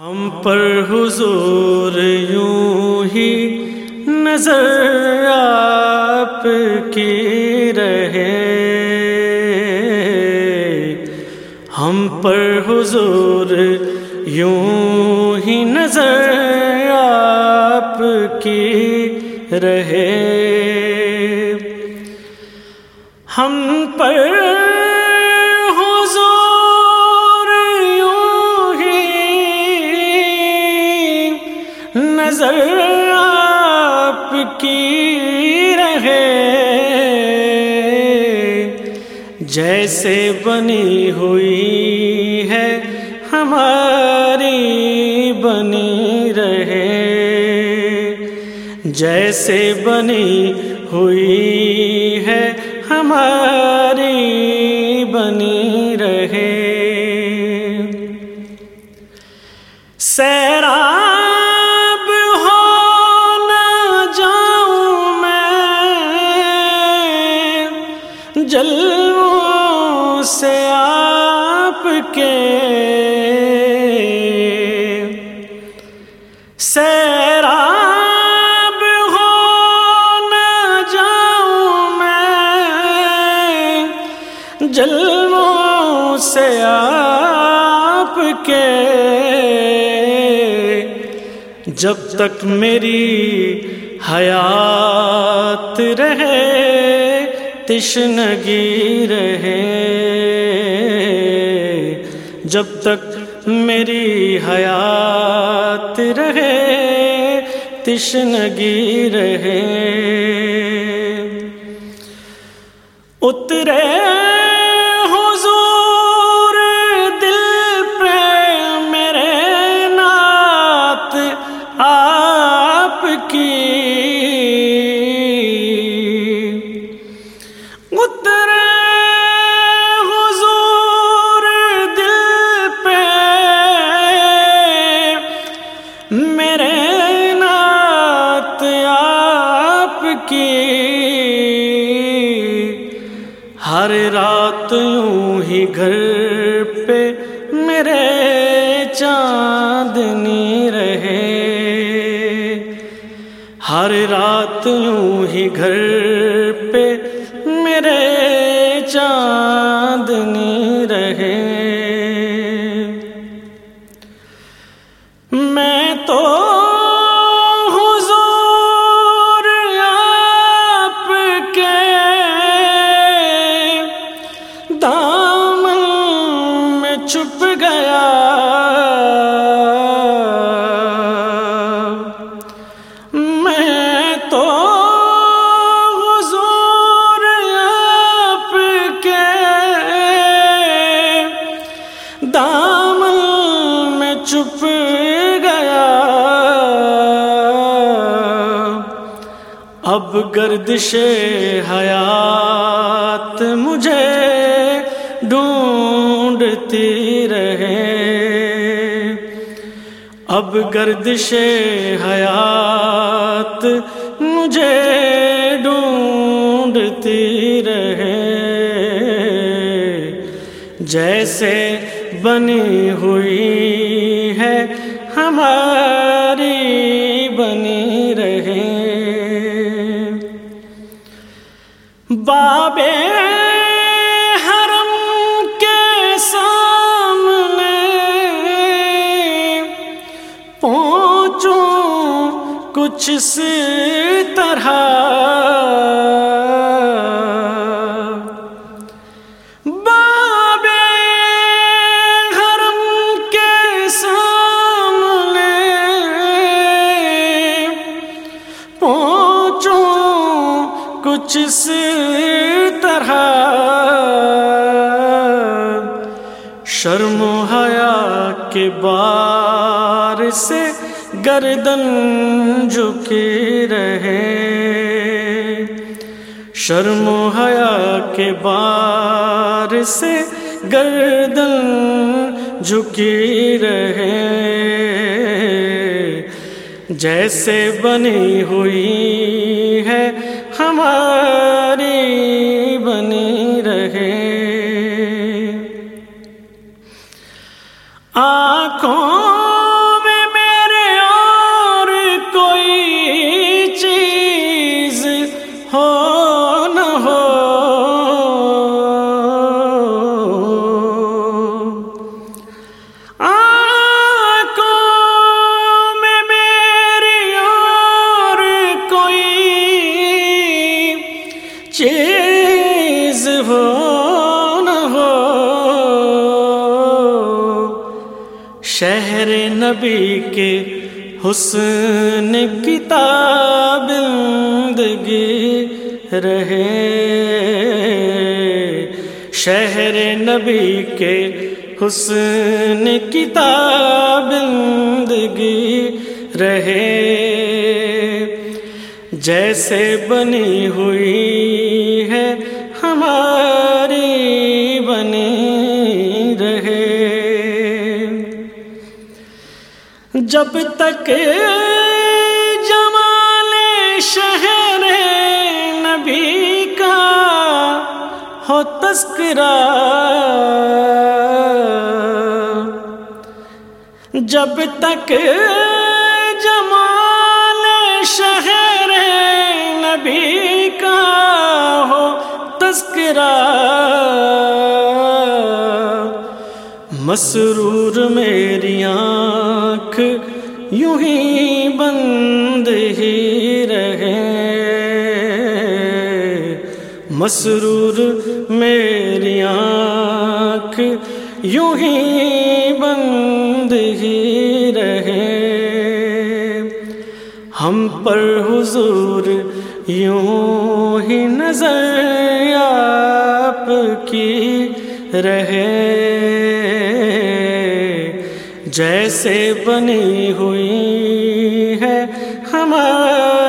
ہم پر حضور یوں ہی نظر آپ کی رہے۔ ہم پر حضور یوں ہی نظر آپ کی رہے۔ ہم پر جیسے بنی ہوئی ہے، ہماری بنی رہے۔ جیسے بنی ہوئی ہے، ہماری بنی رہے۔ سیراب ہو نہ جاؤں میں جلووں سے آپ کے سیراب ہو نہ جاؤں میں، جلووں سے آپ کے جب تک میری حیات رہے۔ تشنگی رہے۔ جب تک میری حیات رہے تشنگی رہے۔ اترے کی ہر رات یوں ہی گھر پہ میرے چاندنی رہے۔ ہر رات یوں ہی گھر چھپ گیا۔ میں تو حضور آپ کے دامن میں چھپ گیا۔ اب گردش حیات اب گردش حیات مجھے ڈھونڈتی رہے۔ جیسے بنی ہوئی ہے ہماری بنی رہے۔ بابے کچھ اس طرح۔ بابے حرم کے سامنے پہنچوں کچھ اس طرح۔ شرم حیا کے بار سے گردن جھکی رہے۔ شرم و حیا کے بار سے گردن جھکی رہے۔ جیسے بنی ہوئی ہے، ہماری بنی رہے۔ آنکھوں شہر نبی کے حسن کتاب رہے۔ شہر نبی کے حسن کتاب رہے۔ جیسے بنی ہوئی جب تک جمال شہر نبی کا ہو تذکرہ۔ جب تک جمال شہر نبی کا ہو تذکرہ۔ مسرور میری آنکھ یوں ہی بند ہی رہے۔ مسرور میری آنکھ یوں ہی بند ہی رہے۔ ہم پر حضور یوں ہی نظر آپ کی رہے۔ جیسے بنی ہوئی ہے ہمارا